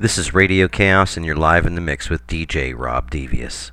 This is Radio Chaos, and you're live in the mix with DJ Rob Devious.